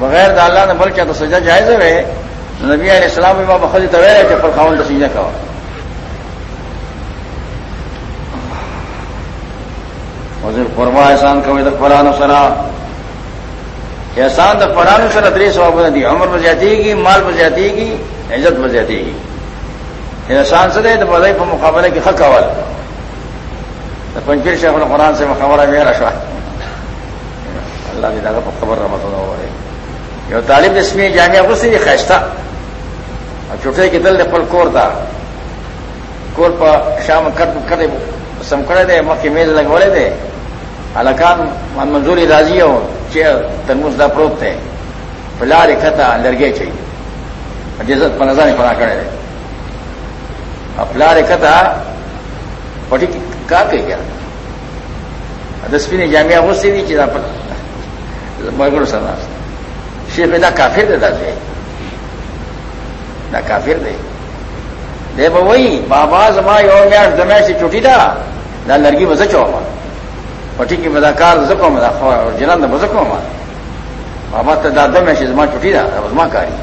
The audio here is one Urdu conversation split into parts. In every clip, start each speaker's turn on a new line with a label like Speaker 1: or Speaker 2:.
Speaker 1: بغیر داللہ نے بل کیا تو سجا جائز ہے نبی علیہ السلام بھی بخری تو ہے کہ پر خاون تو سیجا کا حضور قربا احسان کا ادھر فران سرا۔ احسان تو فران سر ادری سواب دی عمر بجاتی گی مال بجاتی گی عزت بجاتی گی احسان سے دے تو بدائی پر مقابلے کی حق اول پنچیر شیخ القرآن سے مقابلہ میرا شاہ اللہ کی دادا پر خبر رحمت ہونا ہو رہی یہ طالب اسمی جامعہ کو سے یہ خیشتہ اور چھوٹے کی دل نے پل کور تھا کور پر شام کٹ کرے سم کرے دے مکھی میز لگوڑے دے الکان من منظوری راضی ہو چیئر ترموز دا پروت تھے پلا رکھتا لرگے چاہیے جزت پر نظر نہیں پڑا کرے دے پلا رکھتا پٹی کا کہ کیا دسپی نے جامعہ غصے دی چیز پر مرگڑ سنا شیخ دا کافر دے دا دے دا کافر دے۔ دے با وہی بابا زما یو میاش دمیا سے چوٹی دا۔ دا لرگی مزہ چو ما پٹی کی مداکار زکو مدا خور جنان دا مزکو ما بابا تا دا دمیا سے زما چوٹی دا دا زما کاری۔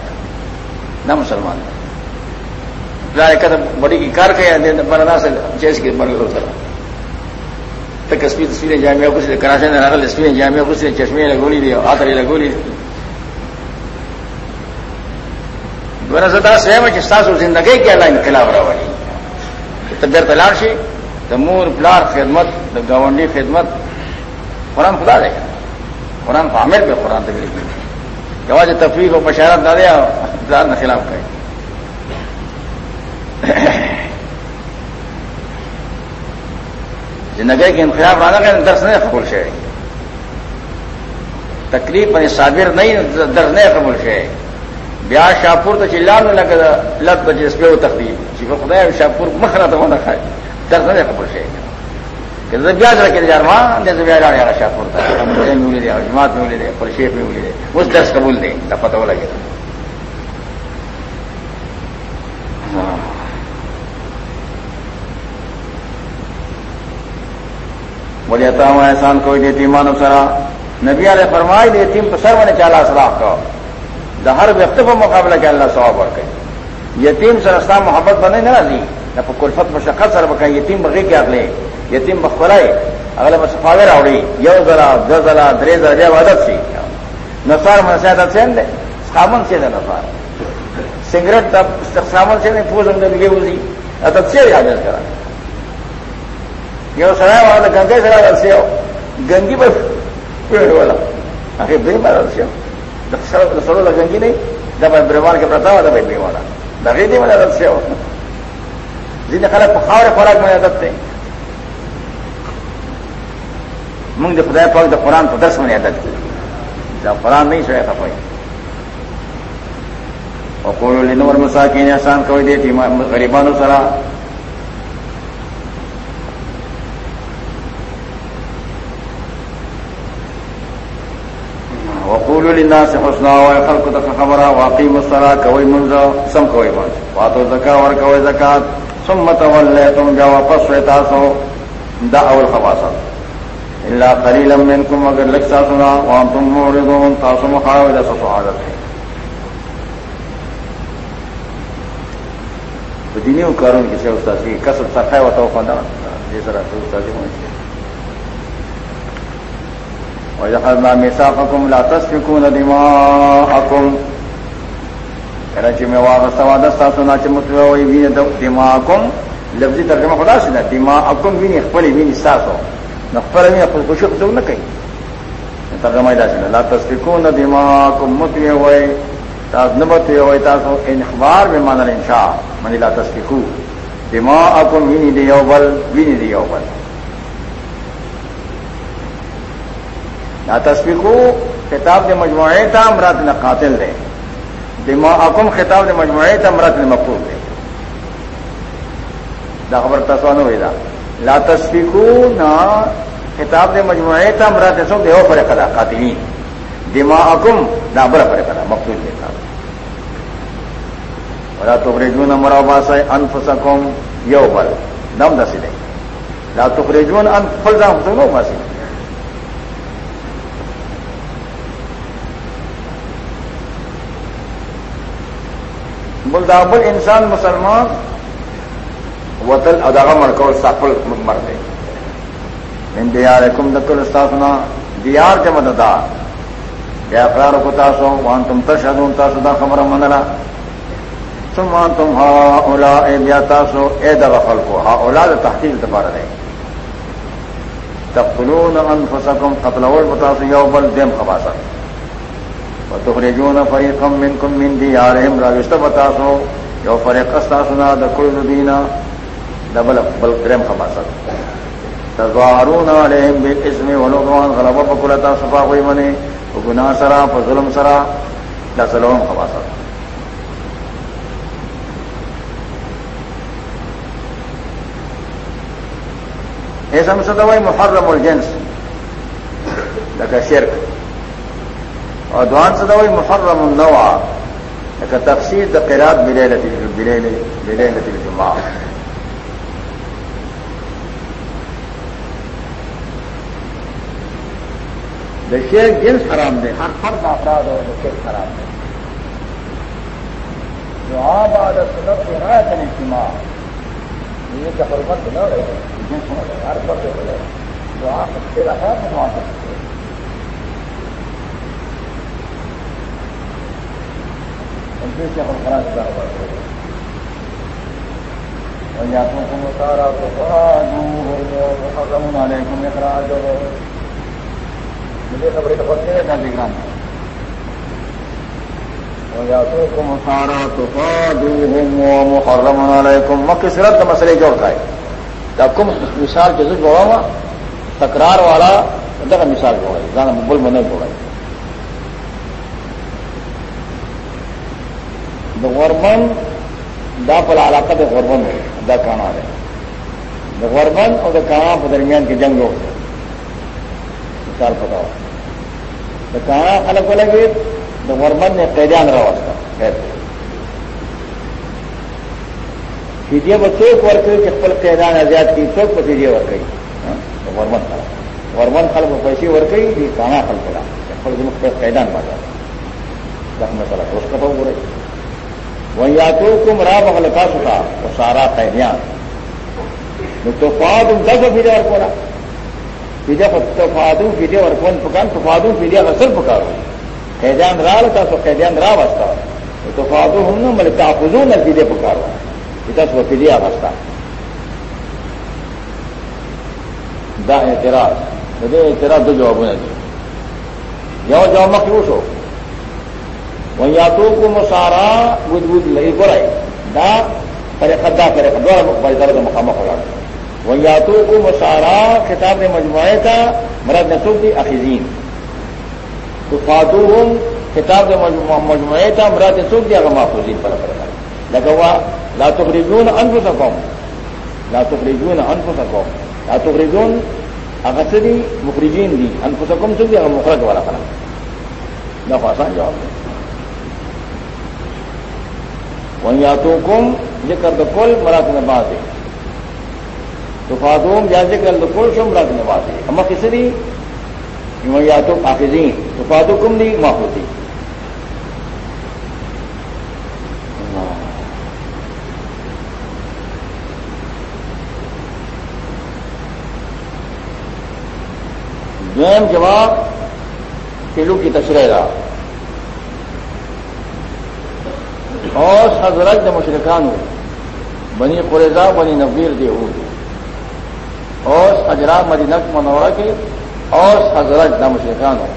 Speaker 1: نہ مسلمان دا۔ کہتا بڑی کی کار کیا دے برنا سے چیز کی مرگڑ سنا تک اسپی تصویریں جامعہ کچھ کراچی میں نقل تصویریں جامعہ کچھ چشمے لگولی دی آتری لگولی دی سدا سویم چستاسو زندگی کے اللہ انقلاب راولی تبدیل تلار شی دا مور پلار خدمت دا گاونڈی خدمت، قرآن خدا دے قرآن کو عامر پہ قرآن تک لکھی جواز تفریح و بشارت نہ دیا پلار نے خلاف کہے زندگی کے انقلاب رانا کہ درس نہیں قبول سے تکلیف یعنی صابر نہیں درس نہیں قبول سے بیا شاہپور تو چلا لگا لت بجے اس پہ وہ تکلیف جی خدا شاہپور مکھنا تو وہ نہ کھائے درس نہیں قبول سے کہ بیاج رکھے جار وہاں جیسے بیاج آ گیا شاہپور تک ملے ملے دے جماعت میں ملے دے پر شیخ میں ملے دے اس درس قبول دیں پتہ وہ لگے بولے تو ہوں احسان کوئی دیتی مانو سرا نبی علیہ فرمائی دے تیم سر بنے چالا سلاف کا دا ہر وقت کو مقابلہ کے اللہ ثواب اور کہیں یتیم سرستا محبت بنے نہ دی نہ کلفت، مشقت سر بکائے یتیم بغیر کیا لے یتیم بخبرائے اگلے میں سفاویر اوڑی یو ذرا دس ذرا درے ذرا جب عدد سی نسار من عدد سے دے سامن سے دے نسار سگریٹ سامن سے نہیں پھول ہم نے لگے ہوئی عدد سے عادت کرا یو سڑا والا گنگے سڑا رسی ہو گنگی پر پیڑ والا آخر بے مارا رسی ہو سڑو لا گنگی نہیں جب برمان کے پرتا ہوا تھا بے والا دگے نہیں والا رسی ہو جن خلق پخاور خوراک میں عادت تھے منگ جو خدا پاک دا قرآن تو درس میں عادت کی جب قرآن نہیں سویا تھا کوئی اور کوئی نور مساکین، احسان کوئی دیتی غریبانو سرا للناس حسنا خلق تک خبر واقعی مسرا کوئی منظر سم کوئی منظ بات و زکا اور کوئی زکات. سم متول تم جا واپس ہوتا سو دا اول خباصا اللہ قلیل منکم اگر لکسا سنا وان موردون تاسو مخاوی دسا سعادت ہے تو کارون کسی استاد؟ کی کسب سرخائے و توقع دا جیسا رہا استاد ہوئی وجعلنا ميثاقكم لا تسفكون دماءكم. کراچی میں واغستا وادستا سنا چمتو وی وین دماءكم لفظی ترجمہ خدا سے نہ دماءكم وین خپل وین ساسو نہ خپل وین خپل خوشو تو نہ ترجمہ دا سے لا تسفكون دماءكم متوی ہوئے تاس نبت ہوئے تاسو ان اخبار مانا انشاء من لا تسفكو دماءكم وین دیوبل وین دیوبل نہ تصویر خطاب دے مجموعے تھا امرات نہ قاتل دے۔ دماغ حکم خطاب دے مجموعے تھا امرات نے مقبول دے۔ دا خبر تصوان ہوئی دا۔ لا تصویقو نہ خطاب دے مجموعے تھا امرات سو دے ہو پر خدا قاتلین۔ دماغ حکم نہ بر پر خدا مقبول دے تھا ولا تخرجون مراباس انفسکم یو بل نم دسی دے۔ لا تخرجون انفسکم نو فاسد بلدابل انسان مسلمان وطل اداغ مرکو سفل مر دے ان دیار کم دکل استاسنا، دیار کے مددار یا اقرار کو تاسو وان تم تشہدون، تاسو دا خبر منلا۔ ثم انتم ها اولا اے بیا تاسو، اے دا خلقو ها اولا دا تحقیق دبار دے۔ تقتلون انفسکم، قتل اول بتاسو یو بل دیم خباسا۔ وتخرجون فريقا منكم من ديارهم راوشت بتاسو یو فريق استاسنا دا کل دینا دبل بل دریم خباسا تظاهرون عليهم بالاسم والعدوان غلبا بكلتا صفا کوئی منی گناہ سرا ظلم سرا لسلوم خباسا ایسا مسدوئی محرم الجنس لکا شرک۔ اور دوان سدوئی محرم النوع لکا تفسیر دا قرات بلیلت الجمعہ دا شیر جنس حرام دے، ہر فرد افراد ہو شیر خراب دے۔ جو آپ آدھا سنت کے رایت اجتماع یہ کہ حرمت نہ رہے، جنس ہو رہے، ہر فرد ہو رہے۔ جو آپ تیرا ہے تو وہاں دوسرے سے سکتے خراب کا یا تو سارا تو اخراج ہو مجھے خبریں تو بچے ہیں جان نگران یا تو کم سارا تو محرم علیکم۔ مکہ صرف مسئلے جوڑ ہے جب کم مثال کے ضرور جوڑا ہوا، تکرار والا مثال جوڑا ہے۔ جانا بول میں نہیں جوڑا ہے۔ غورمن دا پلا علاقہ دے غورمن ہے دا کانا ہے غورمن اور دا کانا کے درمیان کے جنگ ہو مثال پتا ہو۔ تو کہاں الگ الگ تو ورمن نے قیدان رہا اس کا خیر۔ فیڈیا میں چوک ورک کہ پل قیدان آزاد کی، چوک پر فیڈیا ورک گئی ورمن خلا ورمن خل میں پیسے ورک گئی یہ کہاں خل پڑا پل کے قیدان بازا زخم مسئلہ اس کا تو ہو رہی وہیں یا تو کم راہ بغل کا سکا وہ سارا قیدیان تو پاؤ تم دس بھی ورک پڑا فیدیا تفادو فیدیا ورکون پکان تو تفادو فیدیا غسل پکارو. قیدیان را لتا سو قیدیان را وستا تفادو ہم نو مل تحفظون فیدیا پکارو. فیدیا سو فیدیا وستا دا اعتراض دا اعتراض دو جوابونه دي. یو جواب مخلوص ہو. وہی یا تو کو مسارا بدھ بدھ لئی گرائی دا طریقہ دا طریقہ دو بڑی طرح مقام ہو رہا ویاتو کو مسارا کتاب نے مجموعے کا مرد نسوخ دی اخذین تو فاتو ہوں کتاب نے مجموعے کا مرد نسوخ دی اگر محفوظین پر لگا ہوا لا تخرجون انفسکم۔ لا تخرجون انفسکم۔ لا تخرجون اگر سے دی مخرجین دی، انفسکم سوکھ دی اگر مخرج والا کرا نہ آسان جواب دیں وہیں یا تو کم ذکر کل مراد نباز ہے تو فادوم جیسے کہ الکول شم رات نواز ہے ہم کسری؟ یا تو حافظین تو فادو کم نہیں محفوظی دویم جواب کلو کی تشرح رہا۔ اور حضرت مشرقان بنی قریضہ بنی نبیر دے ہو اور حجرات مدینہ منورہ کے اور حضرت نہ مشرقان ہو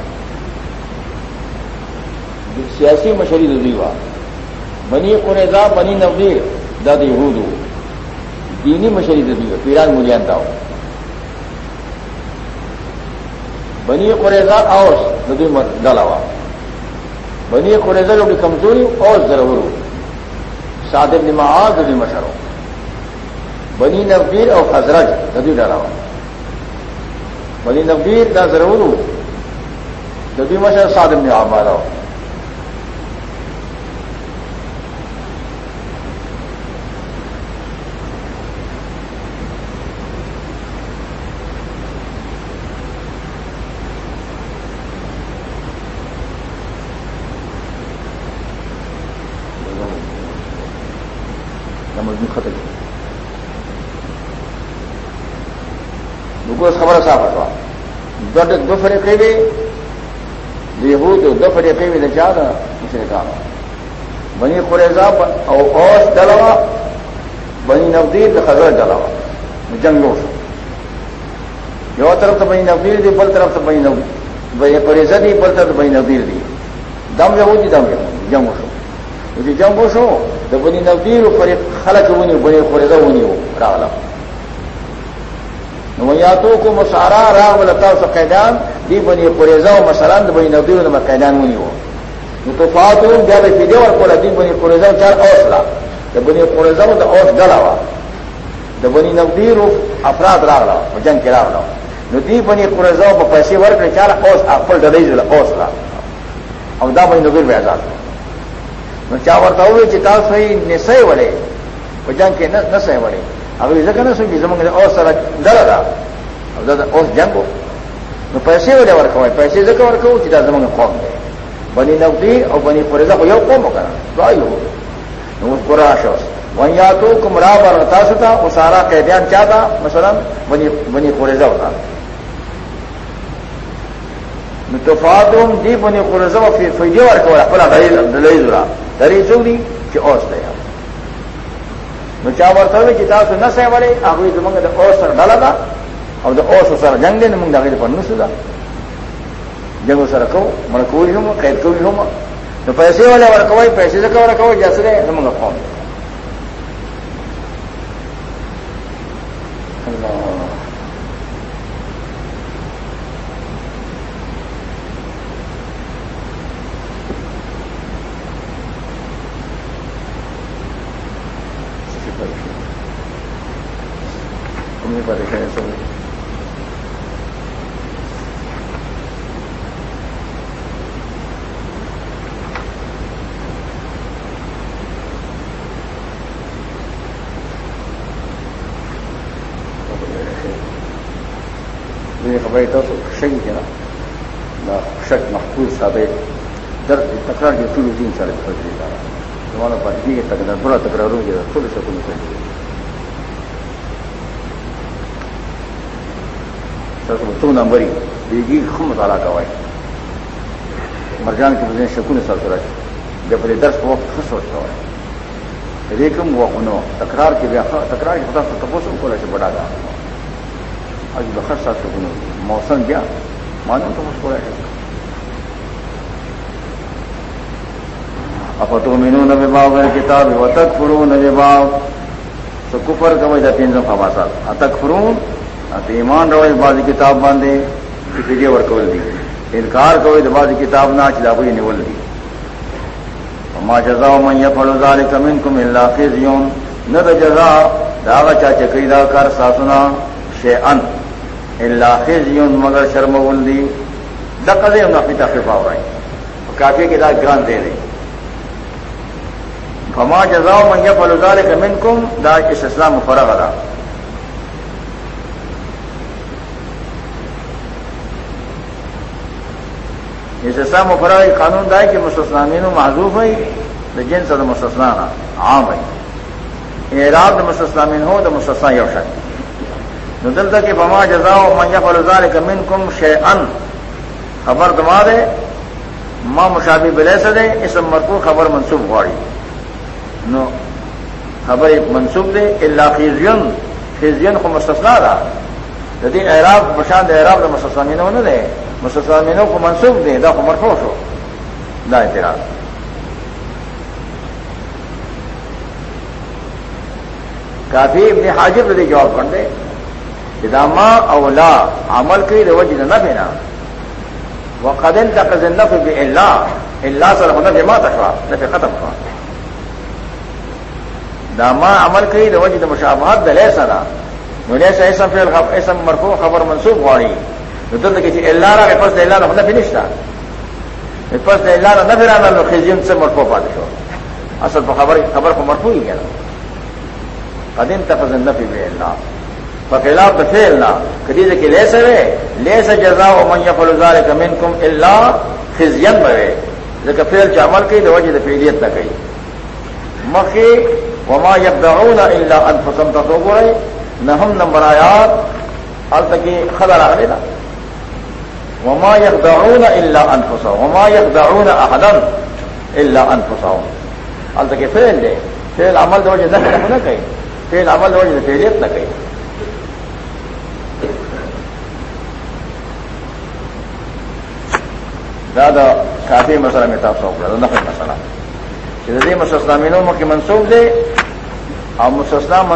Speaker 1: سیاسی مشری رضی ہوا بنی قریضہ بنی نویر داد ہو دینی مشری رضی ہو پیران ملیانتا ہو بنی قریضہ اور ندی ڈالا ہوا بنی قریضہ جو کمزوری اور ضرور ہو سادر نماز ندی مشر ہو بنی نبیر اور حضرت ندی ڈالا بنی نبیر دا ضرور ندی مشر سادم نے مارا ہو مضمون ختم بالکل خبر صاف ہٹوا دو فریقے بھی یہود دو فریقے بھی نچا دا اسے کہا بنی قریضا او اوس ڈلوا بنی نبدیر خزر ڈلوا جنگوں سے یو طرف تو بنی نبدیر دی، بل طرف تو بنی بنی قریضا دی، بل طرف بنی نبدیر دی۔ دم یہود دی دم یہود جنگوں سے چې جنگ وشو د بنی نذیر فریق خلق ونی بنی قریظه ونی راغله نو یاتو کو مسارا راغ لتا سو قیدان دی بنی قریظه او مثلا د بنی نذیر نو قیدان ونی وو۔ نو تو فاتو بیا به دې ور کوله دی بنی قریظه چار اوسلا د بنی قریظه او د اوس غلاوا د بنی نذیر افراد راغله جنگ کې راغله نو دی بنی قریظه په پیسې ورکړي چار اوس خپل ډلې اوسلا او دا بنی نذیر به آزاد نو چا ورته وی چې تاسو یې نسې جنگ کې نه نسې وړې هغه ځکه نه سوي زمونږ او سره ډله ده او دا اوس جنگو نو پیسې ولې ورکوي پیسې ځکه ورکوي چې دا زمونږ قوم دی بني نقدي او بني فرزه خو یو قوم وکړه دا یو نو اوس ګورا شوس ویاتو کوم را بر تاسو ته او سارا قیدیان چاته مثلا بني بني فرزه وکړه نو تفادم دی بني فرزه په فیدیو ورکوي خپل دلیل دلیل را دری چولی چې اوس دی نو چا ورته وی چې تاسو نه سه وړي هغه زمونږ د اوس سره ډله ده، او د اوس سره جنگ دی موږ دغه په نوسو ده. جنگ سره کو مړ کوی هم، قید کوی هم. نو پیسې ولا ورکوي پیسې ځکه ورکوي چې سره زمونږ قوم الله خبرې تاسو شګي کنه دا شک محفوظ ساده در تکرار کې ټول دین سره پاتې دا زموږ په دې کې تکرار پر تکرارونه کې ټول څه کوي تاسو څو نمبرې دیږي خو مطالعه کوي مرجان کې بزنه شکونه سره راځي د په درس په وخت ښه سوچ کوي دې کوم وخت تکرار کې بیا تکرار کې تاسو تاسو کولای شئ بڑا دا اج بخر سات سکون موسم گیا، معلوم تو مجھ کو افتو مینو نبی باغ کتاب و تک فرو نبی باغ۔ تو کفر کا وجہ تین سو خباسا اتک فرون ایمان روئے بازی کتاب باندھے فجے ور قبل دی۔ انکار کوئی تو بازی کتاب نہ چلا کوئی نول دی۔ ما جزا من یفعل ذلك منكم الا خزي نہ جزا داغا چاچے کئی دا کر ساسنا شیئن۔ اللہ خزیون مگر شرم ولدی دقدے ہم اپنی تخفیف آ رہے کافی کے داد گران دے رہے فما جزاؤ من یفعل ذلك منکم، دا اس اسلام فرغ دا۔ اس اسلام فرغ قانون دا ہے کہ مستثنامین معذوف ہے جن سے مستثنا عام ہے۔ یعنی اعراب مستثنامین ہو تو مستثنا یوشن ندل تک بما جزا من فلزار کمن کم شے ان خبر دما دے ماں مشابی بلے سدے اس مرکو خبر منسوخ ہواڑی نو خبر منسوخ دے اللہ خیزین خیزین کو مستثنا دا۔ جدید اعراب مشان اعراب دا مسلسلامینوں نہ دے۔ مسلسلامینوں کو منسوخ دے دا کو مرفوش ہو دا اعتراض. کافی ابن حاجب دے جواب کر دے داما اولا عمل کی روج نہ بنا وہ قدن تک نف بھی اللہ اللہ سر ہونا جمع تکوا نفے ختم ہوا داما عمل کی روج مشابہت دلے سرا مجھے سے ایسا پھر ایسا مرفو خبر منسوخ واڑی ہواڑی ندل کسی اللہ را پس د اللہ ہونا فنش تھا پس د اللہ نہ پھر آنا خزیم سے مرفو پاتے ہو اصل په خبر خبر کو مرفو ہی کیا قدیم تک نفی بھی اللہ. فخلاف تو فیل نہ کدی سے کہ لے سرے لے سا جزا و من فلزار کمن کم اللہ خزین بھرے جب فیل چ عمل کی تو وجہ فیلیت نہ کہی مکھی وما یکدعون الا انفسهم تاسو ګورئ نہ ہم نمبر آیات حال تک خبر آ نا. وما يخدعون الا انفسهم وما يخدعون احدا الا انفسهم حال تک فعل دے. فعل عمل دو جنہ نہ کہی فعل عمل دو جنہ فعلیت نہ کہی دادا کافی مسئلہ میں تاپ سوکھ رہا نفل مسئلہ. شدید جدید مسلسلامینوں کی منسوخ دے، اور مسلسلام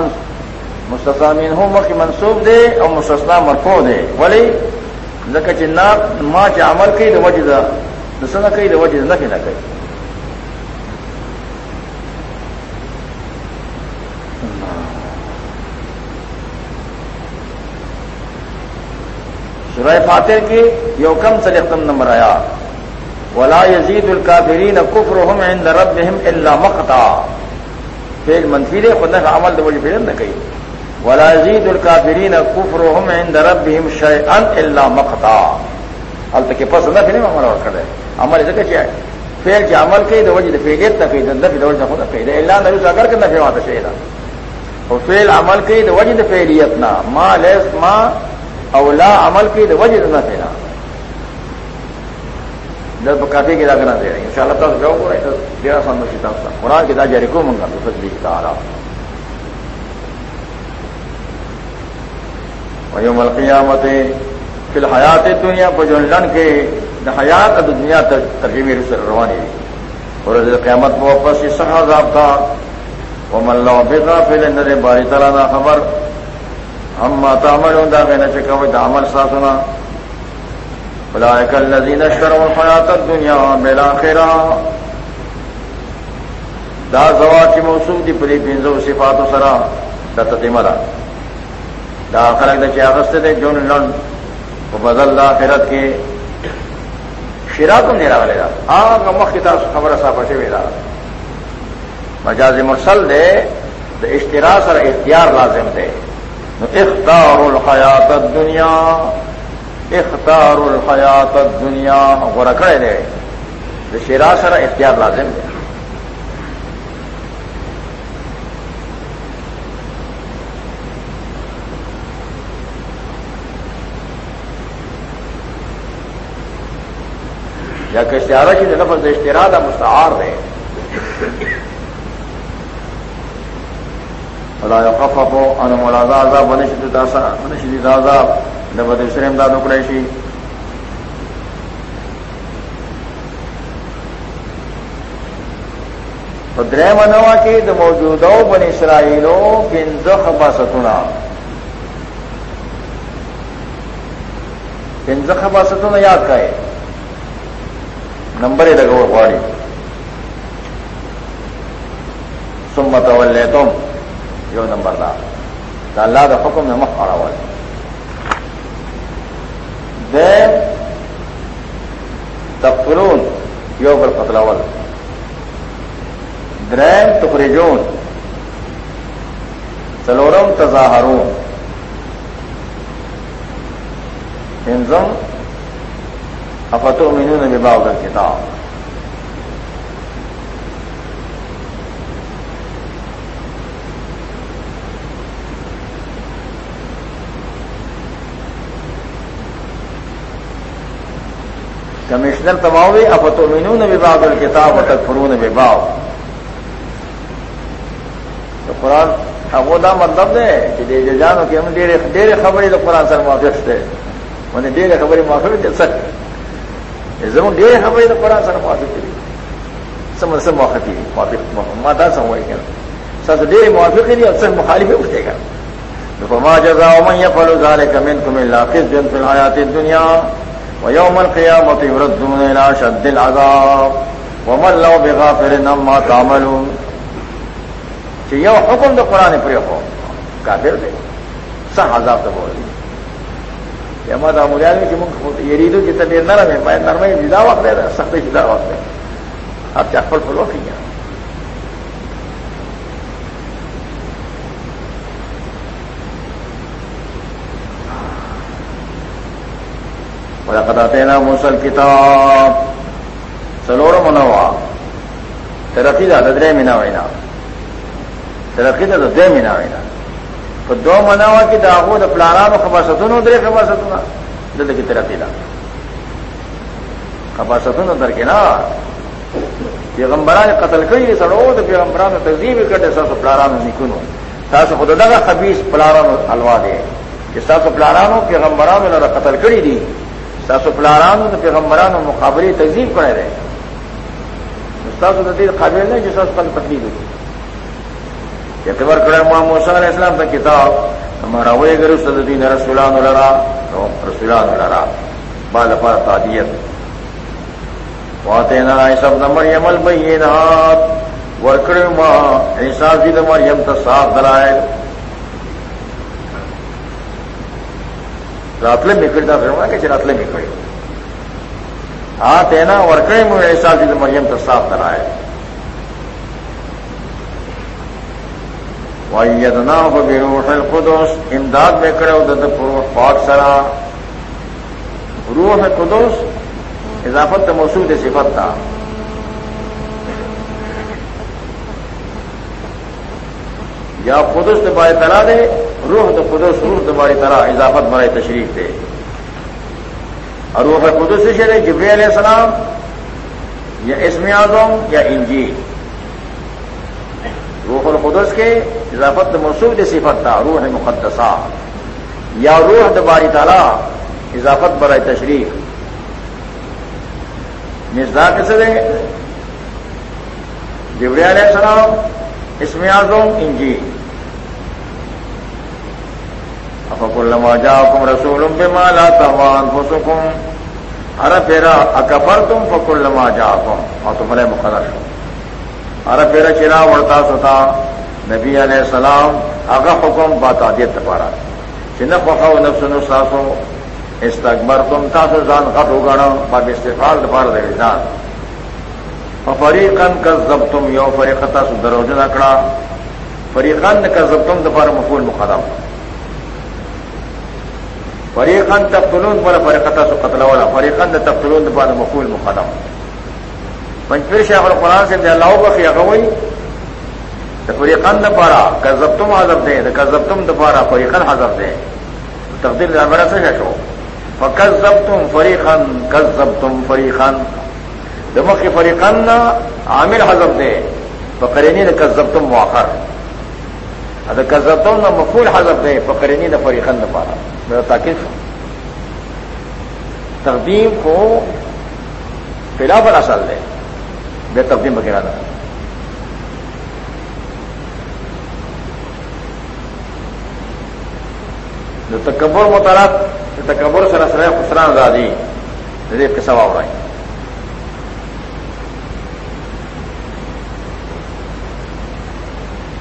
Speaker 1: مستثامین ہوں کی منسوخ دے، اور مسلسلہ مرفو دے. ولی زکه چې نا ما چې عمل کوي د وجه ده، د څنګه کوي؟ د وجه نه نه کوي. سورہ فاتر کی یو کم سے نمبر آیا. ولا یزید الکافرین کفرهم عند ربهم الا مقتا فعل منفی دے، خود نے عمل د وجه فعل نہ کوي ولا يزيد الكافرين كفرهم عند ربهم شيئا الا مقتا حال تک پس نہ پھر عمل اور کرے عمل ذکر کیا ہے پھر کہ عمل کے دو وجہ فیلیت نہ کہی دندہ پھر وجہ خود کہی دے اللہ نبی اگر کرنا پھر وہاں شہیدا اور فعل عمل کے دو وجہ فعلیت نہ ما لیس ما او لا عمل کے دو وجہ نہ پھر جب کافی کی کرنا دے رہے ہیں ان انشاءاللہ تعالی جو کو رہے تو تیرا سامنے کتاب قرآن کی دا جاری کو منگا، تو تصدیق کا آرام ویوم القیامت فی الحیات دنیا پر جو لن کے حیات دنیا تک ترجیح رسل روانی اور قیامت کو واپس یہ سخا عذاب تھا وہ مل بےغا پھر نرے باری تعالیٰ نہ خبر۔ ہم ماتا عمل ہوں میں نہ چکا ہوئی عمل سا سنا بلا کل نزین شرم حیات دنیا میرا خیرا دا زوا کی موسم دی پلی پینزو صفات و سرا دا تتیمرا دا خلق دا چاغست دے، جون لن وہ بدل دا خیرت کے شرا تم نہیں دا۔ آگا مخ کی طرف خبر صاف سے بھی مجاز مرسل دے تو اشترا سر اختیار لازم دے۔ اختار الحیات الدنیا، اختار الحیات الدنیا وہ رکھڑے دے۔ تو شرا سر اختیار لازم دے۔ یا کہ اشتہارہ کی لفظ اشتہار مستعار ہے خدا خفف ان مولادا عذاب ونشد داسا ونشد عذاب. نبد سریم دادو قریشی درے منوا کی د موجودہ بن اسرائیلو پنزخ باستنا پنزخ باستنا یاد کا نمبر ہی لگو پاڑی سمت والے تم یہ نمبر دار دا اللہ کا حکم میں مخ پڑا والے تفرون یو پر فتلاول درین تخرجون. سلورم تظاہرون. انزم افتو مینو نے بباؤ کا کتاب کمشنر تباؤ افتو مینو نے بباؤ کا کتاب تک فرو نے بباؤ تو قرآن ابودا مطلب ہے کہ دے جانو کہ ہم ڈیرے خبریں تو قرآن سر موافق تھے انہیں ڈیرے خبریں موافق دے سکتے زمون ډېر خبرې د قران سره موافق دي. سم مطلب، سم موافق دي؟ موافق، ما دا سم وایي کنه ساس ډېر موافق دي او څه مخالف وي کنه فما جزاء من يفعل ذلك منكم الا خزي في الحياه الدنيا ويوم القيامه يردون الى شد العذاب ومن لو بغافر عما تعملون. چې یو حکم د قران پرې هو کافر دی. صح عذاب ته وایي یا ما دا مولیان کی منگ یریدو کی تبیر نرم ہے میں نرم جدا وقت دے رہا سخت جدا وقت ہے آپ چاہ پھل پھلو کی گیا قداتے نا موسل کتاب سلوڑ منوا ترقی دا ددرے مینا وینا. ترقی تو دے منا ہوئے تو دو منا ہوا کہ داغو دا پلارانو خبر ستون درے خبر ستون دل کی ترقی دا خبر ستون کے نا پیغمبران قتل کری سڑو تو پیغمبران تہذیب کرتے سر تو پلارانو نکنو تاس خود دا خبیس پلارانو حلوا دے کہ ساسو پلارانو پیغمبرانو لڑا قتل کری دی ساسو پلارانو تو پیغمبرانو مقابلی تہذیب کرے رہے استاد ندیر قابل نہیں جس پل تکلیف ہوتی اعتبار کرے امام موسا علیہ السلام کا کتاب ہمارا وہ گر سدین رسولان لڑا رسولان لڑا بعد افار تعدیت واتے نا سب نمبر یمل بھائی نات ورکڑ ماں احساس بھی نمبر یم تو صاف دلائے راتلے مکڑتا پھر کہ راتلے مکڑے ہاں تینا ورکڑے میں احساس بھی مریم تو صاف دلائے ویدنا بروح القدس امداد میں کڑے ادھر پروح پاک سرا۔ روح قدس اضافت موصول صفت تھا یا قدس تمہاری طرح دے، روح تو قدس، روح تمہاری طرح اضافت مرائے تشریف دے۔ اور روح قدس سے شرے جبری علیہ السلام یا اسم اعظم یا انجیل۔ روح القدس کے اضافت مسود صفت تھا روح مقدسہ۔ یا روح دباری تعالیٰ، اضافت برائے تشریف مرزا کیسے دیں جبری علیہ السلام، اسم اعظم انجی افق الما جا کم رسول مالا تمان ہو سکوں ارے پیرا اکبر تم فک الما جا کم اور تمہارے مقرر ہو ارے پیرا چرا وڑتا ستا۔ نبی علیہ السلام اگا حکم بات آدیت پارا چن پخا نفس نو ساسو استقبر تم تاسو زان غٹ اگاڑا باب استفال دفار دے جان فریقن کا زب تم یو فریقتا سو دروجن اکڑا فریقن کا زب تم دفار مفول مقدم فریقن تقتلون پر فریقتا سو قتل والا۔ فریقن تقتلون دفار مفول مقدم پنچپیر شیخ القرآن سے اللہ بخی اگوئی فریقن دپارا کزبتم حضب دیں کزبتم دپارا فریقن حضب دیں تقدیر میرا سے شو فکزبتم فریقن کزبتم فریقن دمک کی فریقن عامر حضب دے، فقرینی نہ کزبتم مواخر اگر کزبتم نہ مفول حضب دے، فقرینی نہ فریقن دپارا میرا تاکید تقدیم کو فلا پر اصل دے۔ بے تقدیم وغیرہ نہ جو تکبر مطالعات تکبر سے نسر خسران آزادی ریپ کے سواب رہے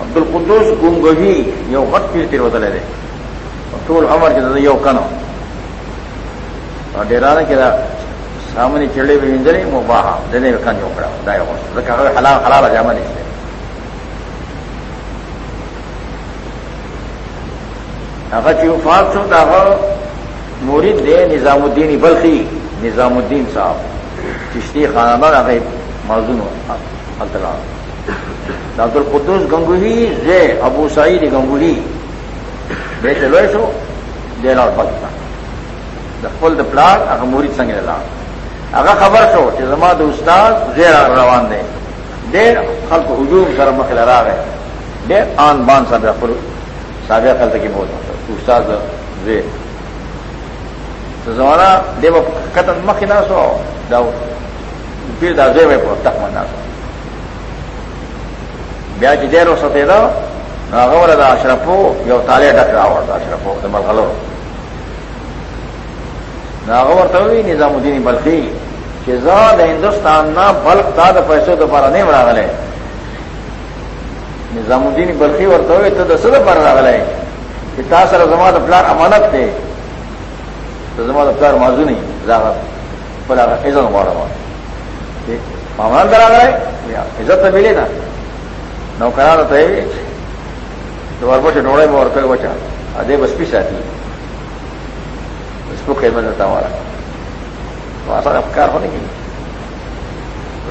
Speaker 1: عبد القدوس گنگوی یو غٹ پیر تیر بدلے دے۔ ټول عمر کې یو کنو ډیرانه کې دا سامنے چړې به وینځلې مو باه دنه وکړ یو کړه دا یو ځکه حلال حلال جامه نشته اگر چی وفات شو دا مورید دے نظام الدین بلخی نظام الدین صاحب. چشتی خاندان اگر موضوع الطلاع عبد القدوس گنگوہی، زے ابو سعید گنگوہی. بے چلو شو، دے لاؤ پاکستان. فل دا پلاٹ اگر مورید سنگ لا اگر خبر شو کہ زما د استاد زیر روان دے۔ دیر خلق ہجوم سر مخل را گئے۔ دیر آن بان سب سابق خلط کی بہت استاد زه زمانہ دیو کتن مخ نه سو دا پیر دا زه په تخ نه سو۔ بیا چې ډېر وسته دا هغه ور دا اشرفو یو تاله ډک راوړ دا اشرفو د ملغلو هغه ورته وی نظام الدین بلخی۔ چې زه د هندستان نه بلخ تا د پیسو د لپاره نه راغله نظام الدین بلخی ورته وی ته د څه لپاره راغله کہ تا سر زما د پلار امانت دے۔ تو زما د پلار موضوع نہیں زاغت پلا عزت غواړم امانت درا غړای عزت ته ملي نه نو کرا ته وي تو ورپسې ډوړې مو ورته وچا ا بس پی ساتي اس کو خدمت تا والا واسه افکار ہونے کی۔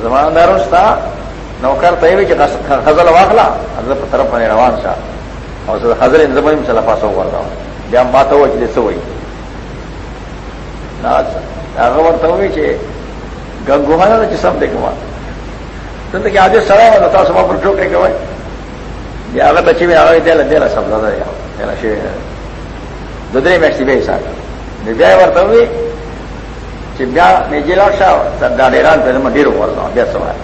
Speaker 1: زمانداروں ستا نوکر ته وی چې غزل واخلا، حضرت طرف باندې روان شه او زه حضرت زمونږ سره پاسو ورغاو بیا ما ته وایي چې څه وایي هغه ورته وی چې ګنګوهانه چې سم دی کوه څنګه کې اځه سره ولا تاسو ما پر ټوکې کوي بیا هغه ته چې هغه دې له سم نه دی یا شي د دې میاشتې به حساب۔ بیا ورته وی چې بیا میجلا شاو دا ډیران په دې ډیر ورته بیا سوال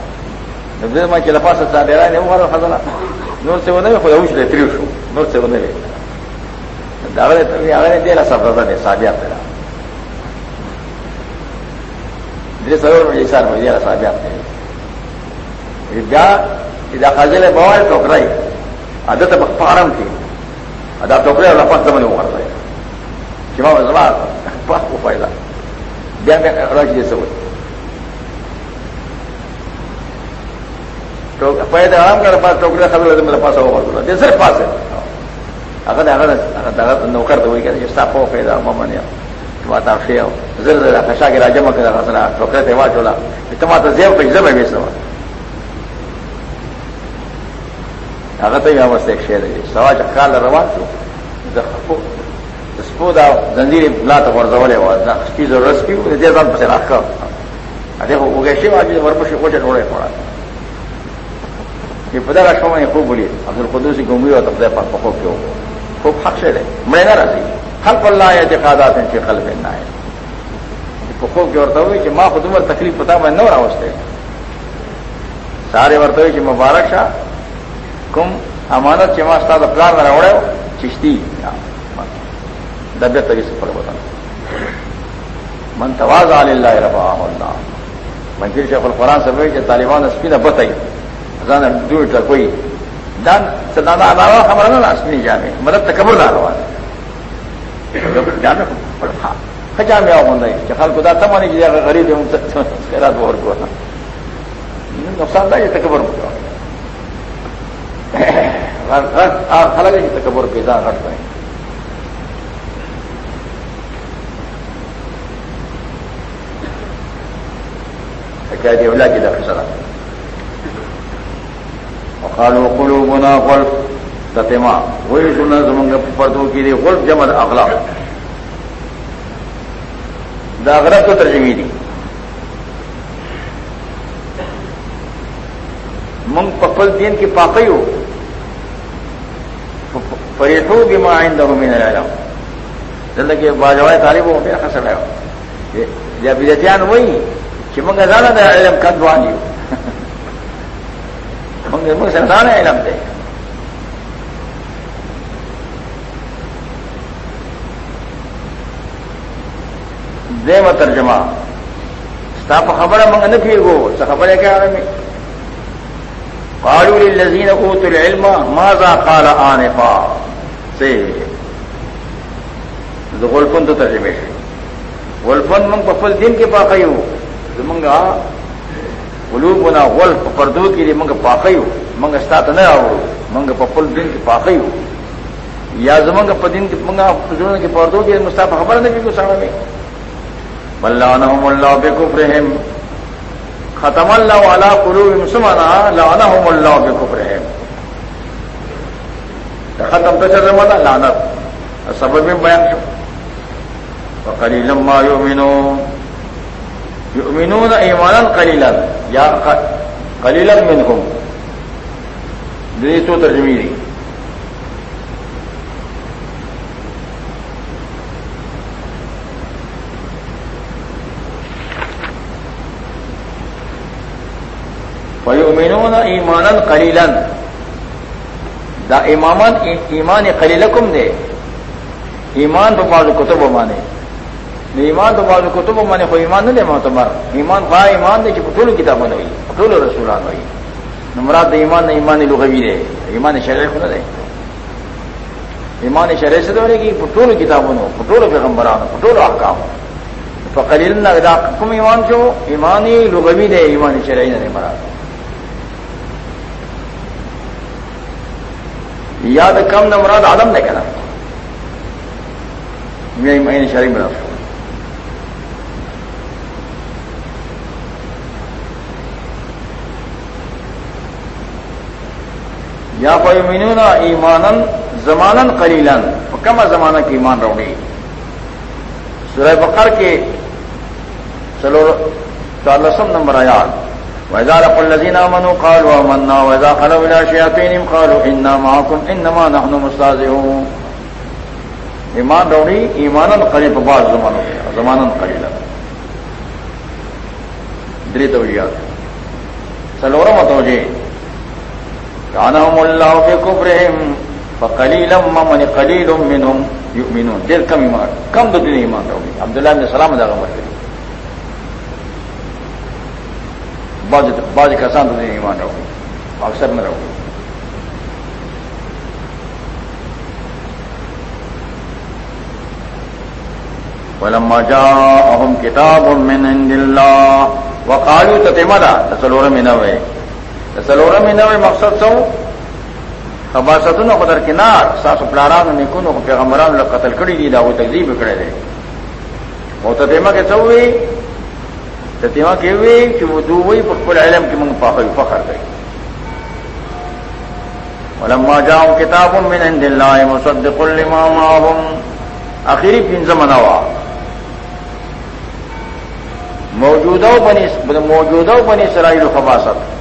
Speaker 1: نو دې ما چې لپاسه څا ډیران یې وره خزانه نور څه ونه خو یو شي تریو شو نور څه ونه وی دا له ته هغه دې له سبب ده صاحبیا ته دې سره ورته یې سره دې له صاحبیا ته بیا چې دا خزل بوال ټوکرای عادت په فارم کې ادا ټوکرای ولا پات زمونه ورته چې ما زما په فایده بیا بیا راځي دې سوي پیدا آرام کر پاس ٹوکرے خبر ہوتے میرے مطلب پاس ہوا کرتا دے صرف پاس ہے۔ اگر اگر اگر نوکر تو وہی کہتے ہیں صاف ہو، پیدا ممن یا بات آپ سے زر زر خشا کے راجم کر رہا ٹوکرے تھے وہاں چولا۔ تما تو زیب پہ زب ہے، بیس سوا اگر تو یہاں واسطے ایک شعر ہے سوا چکال روان تو سپو دا زنجیر لا ته ورځولې و دا سپي ضرورت سپي دې ځان پسې راکړ ا دې هو وګورئ شي واجب ورپسې کوچه ډوړې پړا چې په دا راښو باندې خوب ولي عبد القدوس ګومي او تخدای په خوب کې خوب حق شه ده مړ نه راځي خلق اللہ الله اعتقادات چې قلب نه آئے په خوب کې ورته وي چې ما خود عمر تکلیف پتا باندې نه راوسته سارے ورته وي چې مبارک شه کوم امانت چې ما ستاسو پلان راوړیو چشتي دبیت تری سفر بتا من تواز اللہ ربا اللہ منظر شیخ القرآن سے بھائی طالبان اسپین بتائی زان دور کوئی دان سدانا علاوہ خبر نہ اسپین جامع مدد تکبر نہ روا جامع پڑھا خجا میں آؤ بندائی کہ خال خدا تمانی کی جگہ غریب ہے خیرات بہر کو نقصان دہ یہ تکبر ہوگا خلق ہے تکبر پیدا ہٹ پائیں کیا دے اولا کی دفع سرا وقالوا قلوبنا غلف۔ تتما وہی سننا زمنگ پردوں کی دے غلف جمد اخلاق دا غلط تو ترجمی دی منگ پپل دین کی پاپئی ہو۔ پریٹو بھی ماں آئندہ من العلم۔ زندگی باجوائے طالب ہو میرا خسر ہے۔ جب بدتیان وہی۔ چې موږ ځان د علم کډوان یو موږ موږ سره ځان علم دی دیمه ترجمه ستا په خبره موږ نه پیږو څه خبره کوي قالوا للذين اوتوا العلم ماذا قال آنفا سے غلفن تو ترجمه شي غلفن موږ په خپل دین کې پاکایو زمنگا قلوب بنا غل پردو کے لیے منگ پاکی ہو منگ استاد نہ آؤ منگ پپل دن کی پاکی ہو یا زمنگ پدین کی منگا کے پردوں کے مستعفی خبر نہیں کو سامنے میں ملانہم اللہ بے کفرہم ختم اللہ والا قلوب مسلمانا لعنہم اللہ بے کفرہم ختم تو چل رہا لعنت. سبب میں بیان شو. وقلیلا ما یؤمنون ایمانا قلیلا یا قلیلا منهم. دې تو ترجمه دي. ويؤمنون ایمانا قلیلا دا امامان ایمان قلیلکم دے ایمان تو بعض کتب مانے ایمان تو بعض کتب میں نے کوئی ایمان نہیں دے معتبر ایمان خواہ ایمان دے کہ پٹول کتابوں نے ہوئی پٹول رسولان ہوئی نمراد ایمان نے ایمان لغوی دے ایمان شرح کو نہ دے ایمان شرح سے تو رہے کہ پٹول کتابوں نے پٹول پیغمبران پٹول احکام فقلیل نہ کم ایمان جو ایمانی لغوی دے ایمان شرعی نہ مراد یاد کم نمراد عالم نے کہنا میں ایمان شرعی میں یا کوئی مینونا ایمان زمانن کلیلن کم زمانہ کی ایمان روڑی سورہ بقر کے چلو چالسم نمبر آیات۔ وإذا لقوا الذين آمنوا قالوا آمنا وإذا خلوا إلى شياطينهم قالوا إنا معكم، إنما نحن مستهزئون۔ ایمان روڑی ایمان قریب بعض زمانوں میں زمان قلیل دری توجیات سلورم توجہ کانہم اللہ کے کفرہم فقلیلم من قلیل منہم یؤمنون دیر کم ایمان کم دو دن ایمان رہو روڑی عبداللہ بن سلام دا غمر کری بعض کسان تو ایمان رہو اکثر میں رہو ولما جاءهم كتاب من عند الله وقالوا تتمدا. تسلور من نوے تسلور من نوے مقصد سو خباستون خدر کنار ساسو پلاران نکونو پیغمبران له قتل کړي دي، دا و تکذیب کړي دي او تتما کې څو وی تتیما کې وی چې ودو وی په خپل علم کې موږ په فخر کوي ولما جاءوا كتاب من عند الله مصدق لما معهم. اخیری پنځم نوا موجوده بني موجوده بني اسرائيل خباست. چې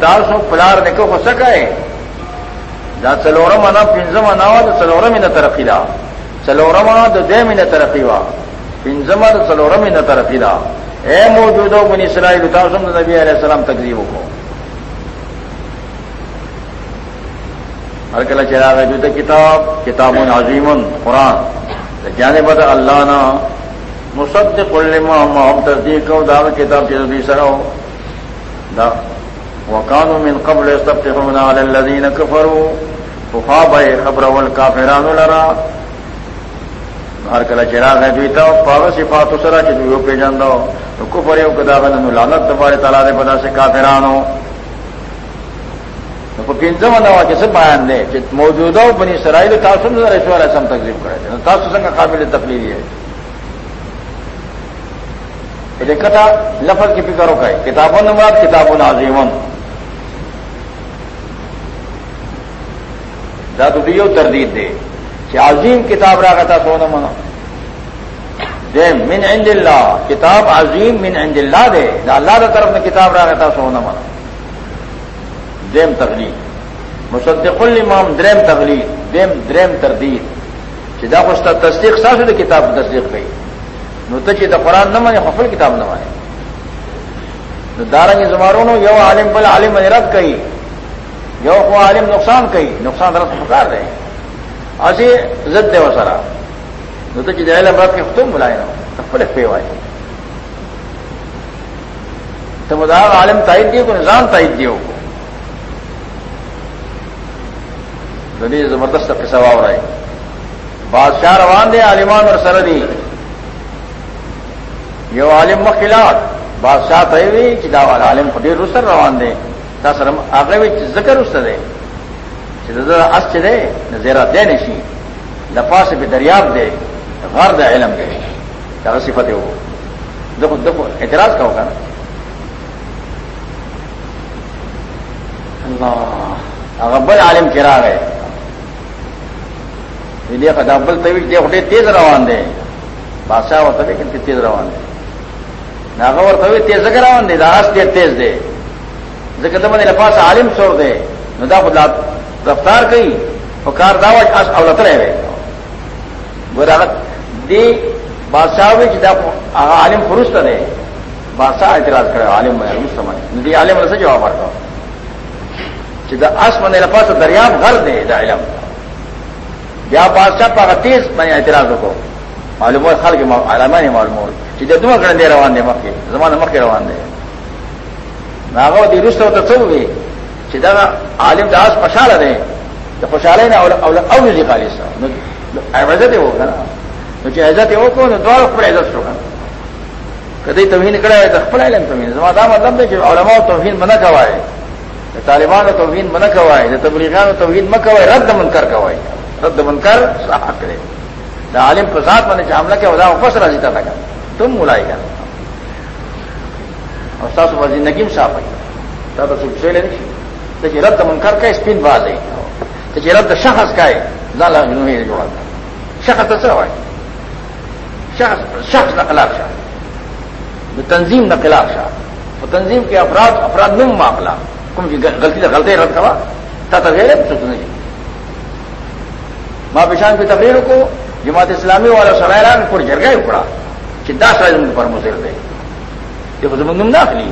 Speaker 1: تاسو پلار نکو خو سکه دا څلورم انا، پنځم نوا د څلورم نه ترقی دا څلورم د دې مینه ترقی وا پنځم د څلورم نه ترقی دا اے موجود ہو بنی اسرائیل تاسم نبی علیہ السلام تقریب کو ہر کلا چلا گیا جو کتاب کتاب عظیم قرآن. جانے بتا اللہ نا مسد قلما ہم تصدیق کرو دا کتاب چیز سرو دا وکانو من قبل استفتحون علی الذین کفروا فخاب خبر والکافران لرا. ہر کلا چراغ ہے دویتا پاغ صفات سرا چې دوی په جاندو. نو کفر یو کدا غن لعنت تبارک تعالی دې پدا سے کافرانو. نو په پینځم دا واجه څه بیان دی چې موجوده بنی اسرائیل تاسو نه رسول الله سم تکذیب کړی نو تاسو څنګه قابل تقلید یې دې لفظ کی فکر ہو وکړئ کتابونو مراد کتابونه عظیمون دا د دیو تردید دی کہ عظیم کتاب راگا تھا سونا منا. دے، من عند اللہ، کتاب عظیم من عند اللہ دے، دا اللہ دا طرف میں کتاب راگا تھا سونا منا. دیم تقلید. مصدق الامام دریم تقلید، دیم دریم تردید. کہ دا خوش تصدیق ساسو دا کتاب تصدیق گئی نو تو چی دا قرآن نہ مانے خفل کتاب نہ مانے نو دارنگ زمارونو یو عالم بل عالم رد کئی یو خو عالم نقصان کئی نقصان رد پکار رہے اسی زد دے وسرا نو ته چې د علم رات کې ختم ملای نو خپل په وای عالم تایید دی کو نظام تایید دی کو د دې زبردست قصه واورای بادشاہ روان دي عالمان ور سره دي. یو عالم مخلات بادشاہ ته وی چې دا عالم په ډیر سره روان دي تاسو هغه وی ذکر وسته دي چې دا اس چې ده نظر ده نشي لپاس به دریاب ده غر د علم ده دا صفته وو. دغه دغه اعتراض کاو کنه. الله. هغه بل عالم کرا غه دې خدای بل ته وی دې تیز روان دي بادشاہ ورته کې تیز روان دي ناغه ورته تیز روان دي دا اس تیز دي ځکه ته باندې لپاس عالم څور دي نو دا رفتار کوي او کار داوت اس اولت رہے ګورغه دی بادشاہ وی چې دا عالم فرست دی بادشاہ اعتراض کړو عالم باندې سمای دی عالم له جواب ورکړ چې دا اس باندې لپاسه دریاب غر دی دا علم۔ بیا بادشاہ په تیز باندې اعتراض وکړ معلومات خلک علماء معلومات چې د دوه غړي روان دي مخکې زمانه مخکې روان دي هغه د رښتو ته څه وی چې دا عالم د اس خوشاله دی. د خوشاله نه او او او دې خالص نو عزت یې وکړه. نو چې عزت یې وکړو، نو دوه خپل عزت شو. کدی توهین کړه د خپل علم توهین. زما دا مطلب دی چې علماء توهین منه کوي د طالبانو توهین منه کوي د تبلیغانو توهین مکوي رد منکر کوي رد منکر صح کړي دا عالم په ذات باندې عامله کې ودا واپس راځي تا لگا تم مولای کا او تاسو باندې نگیم صاحب تا ته څه څه لري تو یہ رد منکر کا اسپن باز ہے تو یہ رد شخص کا ہے زیادہ جوڑا تھا شخص تو سر شخص شخص نہ خلاف شاہ تنظیم نہ خلاف شاہ وہ تنظیم کے افراد افراد نم معاملہ کم کی غلطی سے غلطی رد کوا تا کروا تھا تو نہیں ماں پشان کی تقریر کو جماعت اسلامی والا سرائرا نے پورے جرگا ہی پڑا چدا سر پر مزر دے یہ زمین نم نہ خلی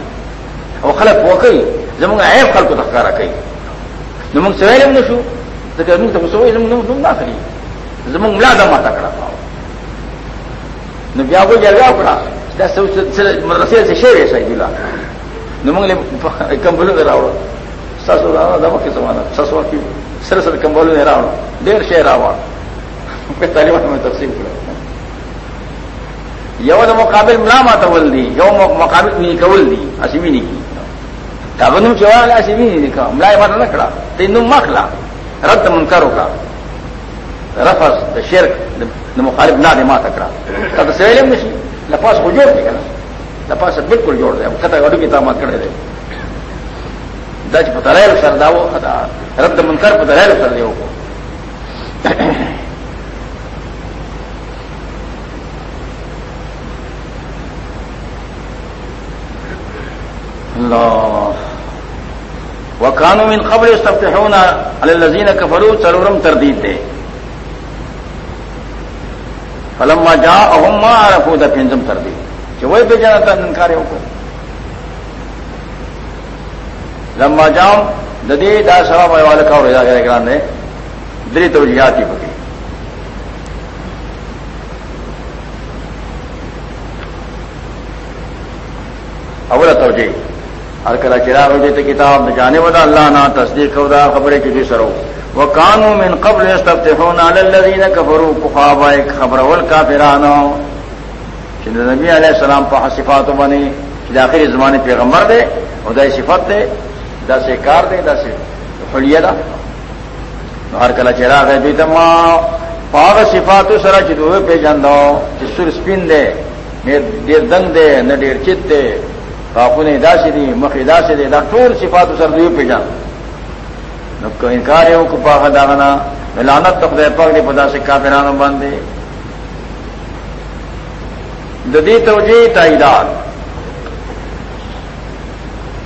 Speaker 1: وہ خلق وہ کئی زمین ایپ خل کو دھکا رکھ نمنگ سوائے نہ شو تو سوائے نم ملا دما تکڑا پاؤ نو بیا کو جرگا پڑا مدرسے سے شیر ہے صحیح دلا نمنگ نے کمبل راوڑ سسو راوڑ دما کے سمانا سسو کی سر سر کمبل نے راوڑ دیر شیر آوا تعلیم میں تقسیم کرا یو د مقابل ملا ماته ول دي، یو مقابل مې کول دي، اسی مې کی دا غنوم چې واله اسی مې نه کا ملا یې ماته نه کړه. ته مخلا رد منکر وکړه. رفض د شرک د مخالف نه دې ماته کړه. دا څه ویلم نشي لپاس خو جوړ دی کنه لپاس بالکل جوړ دی. کته وړو کې تامات کړی دی. دا چې په تلایل سره دا رد منکر په تلایل سره دی وکړه وکانو من خبر استفتحون علی الذین کفروا ضرورم تردید دے۔ فلما جاءهم ما عرفوا ده پنځم تردید۔ چې وای به جنا ته انکار وکړو لما جام د دې دا سبب وایواله کاوه دا ګران نه درې توجیهات پکې اوله توجیه ہر کلا چراغ ہو جاتے کتاب جانے والا اللہ نہ تصدیق ہو رہا خبریں کسی سرو۔ وہ قانون من قبل استفتے ہونا الدین کبرو خواب ایک خبر اول کا پھرانا نبی علیہ السلام پہ صفات بنی آخری زمانے پیغمبر دے ادا صفت دے دس کار دے دس خلیے دا۔ ہر کلا چراغ ہے تما۔ پاگ صفات سرا چدوے پہ جاندو سر سپین دے دیر دنگ دے، نہ ڈیر چت دے۔ باپونے داسی دی مخی داسی دی دا ٹول صفات سر دیو پہ جان نو انکار ہے کو پاخا داغنا ملانت تک دے پاک دی پدا سے کافرانو باندے ددی توجی تائیدات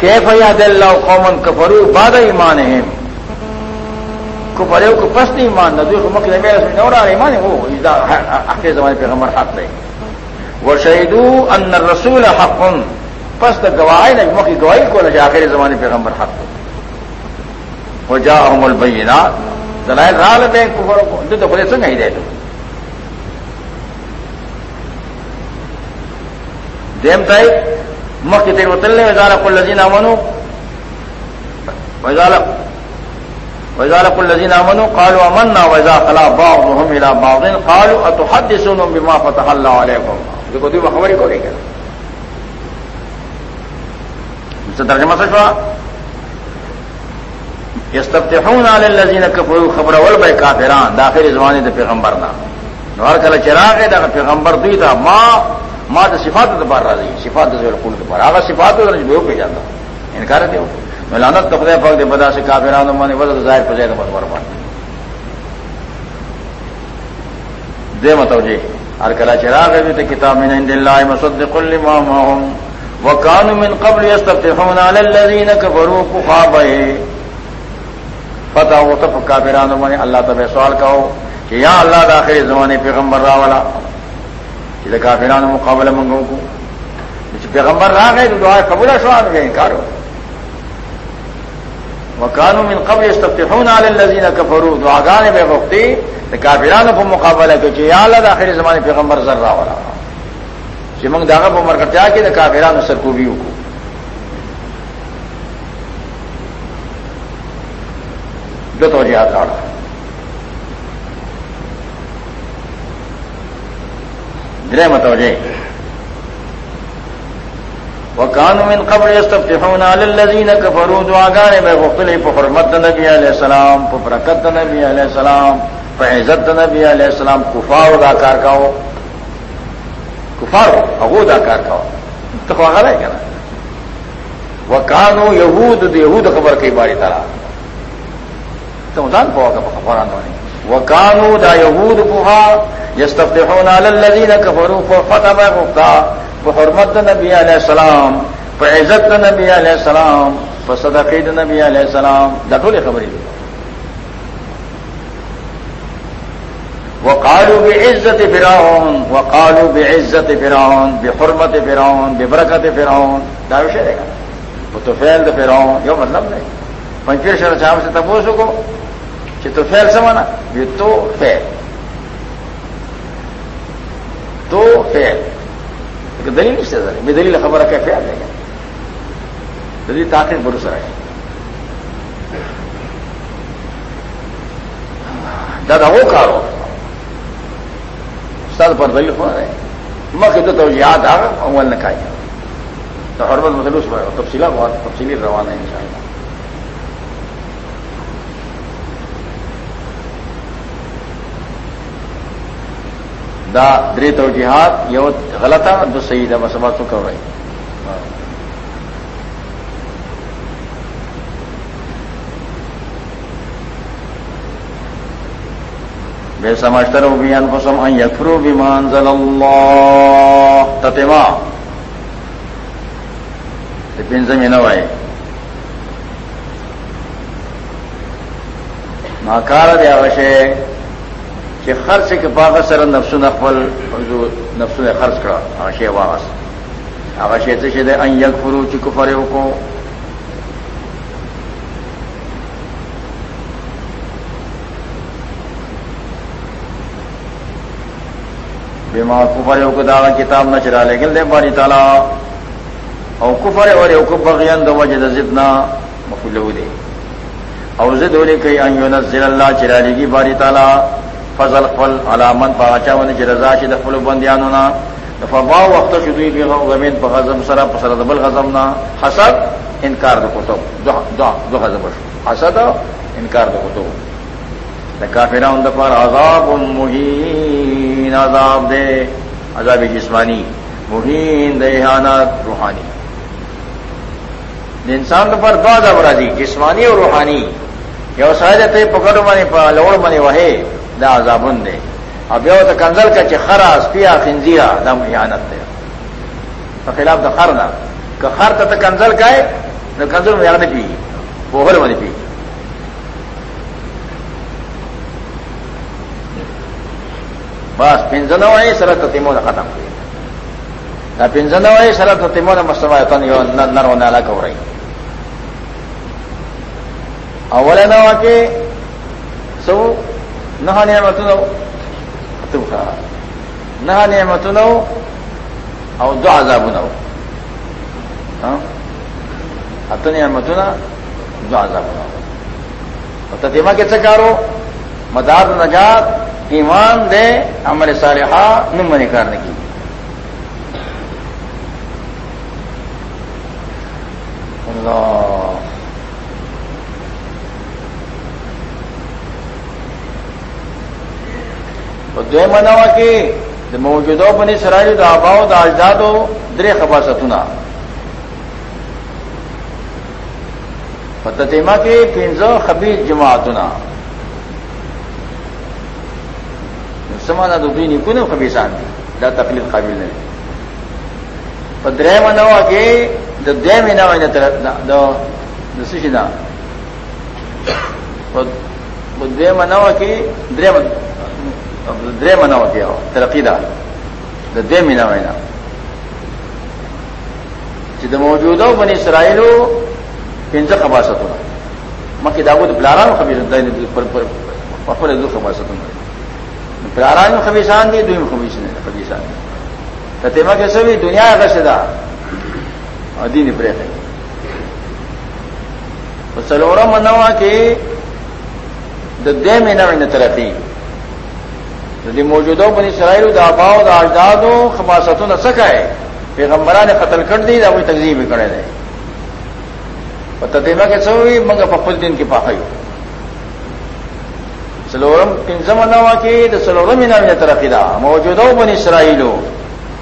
Speaker 1: کیف یاد اللہ قومن کفرو بعد ایمان ہے کفریو کو پس ایمان نہ دوی کو مکھ دے میرے سمجھ اور ایمان ہے وہ اخر زمانے پیغمبر حق دے وہ شہیدو ان الرسول حق. پس د گواہی نه مخکې گواہی کوله چې آخر زمانه پیغمبر حق وہ و جاءهم البينات دلائل رال به کفر کو۔ د خدای څنګه هدایت دیم تای مخکې ته وتل نه وزاره کل الذين امنوا وزاره وزاره كل الذين امنوا قالوا امنا واذا خلا بعضهم الى بعض، قالوا اتحدثون بما فتح اللہ الله عليكم دغه دې خبرې کوي کنه ترجمہ سچوا استفتحون علی الذین کفروا خبر اول بے کافران داخل زمانے دے پیغمبر نا نور کل چراغ دا پیغمبر دوی تا ما ما د صفات د بار راځي، صفات د قول د بار. هغه صفات د جو په جاتا انکار دیو ملانت کپڑے پاک دے بدا سے کافرانو باندې وزد ظاهر په ځای د بر دے متوجه هر کله چراغ دې ته کتاب من عند الله مصدق لما معهم. وکانو من قبل يستفتحون على الذين كفروا فخابه فتح و میں اللہ تب سوال کہو کہ یا اللہ داخل زمانے پیغمبر را والا کہ کافرانو مقابلہ منگو کو۔ پیغمبر را گئے تو دعا قبول سوال گئے، انکار ہو۔ وکانو من قبل يستفتحون على الذين كفروا دعا گانے بے وقتی کافرانو کو مقابلہ کہ یا اللہ داخل زمانے پیغمبر ذرا والا چې موږ داغه په مرکتیا کې د کافرانو سرکوبي وکړو دو توجیهات راړه درې متوجه وکانو من قبل یستفتحون علی الذین کفروا دعاګانې به غوښتلې په حرمت نبی علی السلام په برکت نبی علی السلام په عزت نبی علی السلام، کفار دا کار کاوه کفار هغه دا کار کاوه. ته خو هغه راځي کنه وہ کانو یہود یہود خبر کئی باری تارا تو جان پوا کا قرآن نے وہ کانو دا یہود پوہا یس تفتحون علی الذین کفروا ففتح مفتا حرمت نبی علیہ السلام عزت نبی علیہ السلام صدقید نبی علیہ السلام. دا ٹولے خبری دی وقالوا بعزت فرعون، وقالوا بعزت فرعون بحرمت فرعون ببرکت فرعون. دا وشے دے گا وہ تو فیل تو پھر یہ مطلب نہیں پنچویشور صاحب سے تب سکو کہ تو فیل سمانا۔ یہ تو فیل۔ تو فیل۔ دلیل نہیں سے میں دلیل خبر ہے فیل دے گا دلیل تاخیر برس رہے دادا وہ کارو۔ استاد پر دلیل ہو رہے مکھ تو یاد آ گا نے کھائی تو ہر وقت مطلب اس تفصیلہ بہت تفصیلی روانہ ہے ان شاء اللہ دا دری توجیحات جہاد یہ غلط ہے دو صحیح ہے بس بات تو کر رہی بے سمجھتا رہو بھی ان یکفرو بھی مانزل اللہ. تتما پنجم نہ وائے ناکار دے آوشے کہ خرچ کے پاک سر نفس نقبل جو نفس نے خرچ کرا. آشے واس آوشے سے ان یک فرو فرے کو بیمار کفر کو داغا کتاب نہ چرا لیکن دے باری تعالیٰ او کفر اور یو کفر غیان دو وجد زدنا مفلو دے۔ او زد ہونے کئی ان ينزل اللہ چرالی کی باری تعالی۔ فضل فل علامن پاچا ون چرزا شد فل بندیانونا فبا وقت شدوی کی غمین پا غزم سرا پسر دبل غزمنا حسد انکار دو کتب۔ دو, دو, دو غزم حسد انکار دو کتب۔ کافران دفار عذاب مہین عذاب دے، عذاب جسمانی، مہین دے احانات روحانی۔ انسان پر دو عذاب راضی، جسمانی اور روحانی۔ یو سہج تے پکڑ منی لوڑ منی وہے دا عذابن دے۔ اب یو تو کنزل کا چخرا اسپیا خنزیا دا محانت دے۔ خلاف دا خر نہ خر تو کنزل کا ہے نہ کنزل میں یاد پی وہ منی پی بس پنجن ہوئے سرت تیمو نے ختم کیا پنجن ہوئے سرت تیمو نے مستوا نر ہونے والا کو رہی اول نہ ہوا کہ سو نہ نعمت نو تم کا نہ نعمت نو او دو عذاب نو اتو نعمت نا دو عذاب نو تتیما کے چکارو مداد نجات، ایمان دے، عمل صالحہ نمنی کرنے کی اللہ دو منوا کے موجودہ بنی سرائی دا آباؤ دا اجدادو درے خبا ستنا فتتیما کے پنزو خبیز جماعتنا سمانا دو دینی کنو خبیصان دی. دا تقلید قابل نہیں پدرے منوا کے دا دے منوا دا؟ سشنا دے منوا کے درے منوا درے منا ہوتی ہے ترقی دا. د دے مینا وینا جد موجود ہو بنی اسرائیل پنج خباست ہونا مکی داغو پلاران خبیص پپل دو خباست ہونا پلاران خبیصان دی دویم خبیص نے دی تتیما کے سبھی دنیا کا سدا دین پریخ ہے سلورا منوا کہ دے مینا وینا ترقی دی موجودہ بنی اسرائیل دا آباؤ دا اجدادو خماستوں نہ سکائے پیغمبران نے قتل کر دی، دا کوئی تقزیب بھی کرے دے۔ تتیمہ کے سوئی منگا پپل دن کی پاخی سلورم پنزم نوا کی دا سلورم انام نے ترقی دا موجودہ بنی اسرائیلو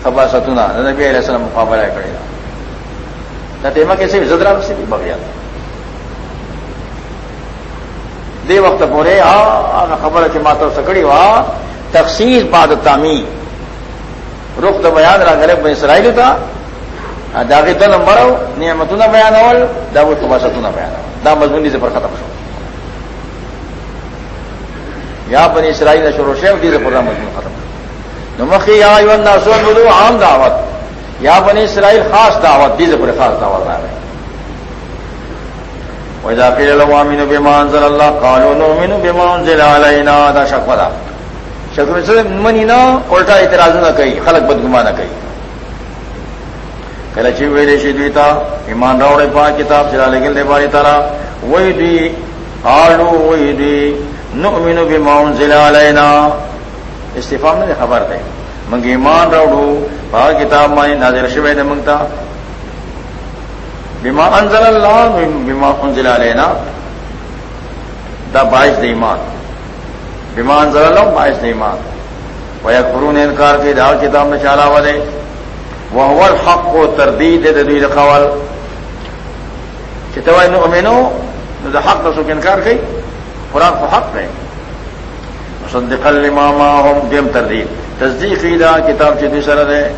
Speaker 1: خباستوں نبی علیہ السلام مقابلہ کرے دا نہ تیما کیسے بھی زدرا سے بھی بغیا دے وقت پورے آ خبر کے ماتر سکڑی وا تخصیص بعد تعمی رخ تو بیان را گرے بن اسرائیل تھا داغی تو نمبر نعمت نہ بیان اول دا وہ تو باسا نہ دا مضمونی سے پر ختم شو. یا بنی اسرائیل نے شروع شیخ دی سے پر مضمون ختم نمخی یا ایون ناسون بلو عام دعوت۔ یا بنی اسرائیل خاص دعوت دی سے پر خاص دعوت آ رہے۔ وإذا قيل لهم آمنوا بما أنزل الله قالوا نؤمن بما أنزل علينا دا شک پدا۔ شک سے منی نہ الٹا اعتراض نہ کہی خلق بدگما نہ کہی کله چې ویلې شي دوی ته ایمان راوړې په کتاب چې لګل دی باندې تعالی وای دی، قالو وای دی نؤمن بما انزل علينا. استفهام نه خبر ده موږ ایمان راوړو په کتاب باندې نازل شوی دی موږ ته بما انزل الله بما انزل علينا. دا باعث دی ایمان. بما انزل الله باعث دی ایمان. ويكفرون انکار کې دا کتاب میں چالا والے. وہ الحق کو تردید دے قول چتوائے نو امینو نو حق تو سوک انکار کئی. قرآن کو حق رہے مصدق الاماما ہم دیم تردید۔ تصدیق دا کتاب چیتی سرد ہے۔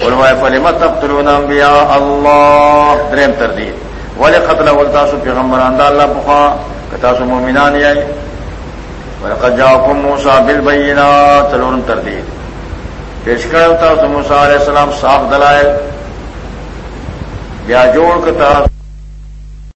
Speaker 1: علماء فلمت تقتلون انبیاء، اللہ، دریم تردید۔ ولی قتل والتاسو پیغمبران دا اللہ بخوا کتاسو مومنان یائی ولقد جاءكم موسى بالبينات تلون تردید۔ پیش کرتا تو موسا علیہ السلام صاف دلائل۔ یا جوڑ کرتا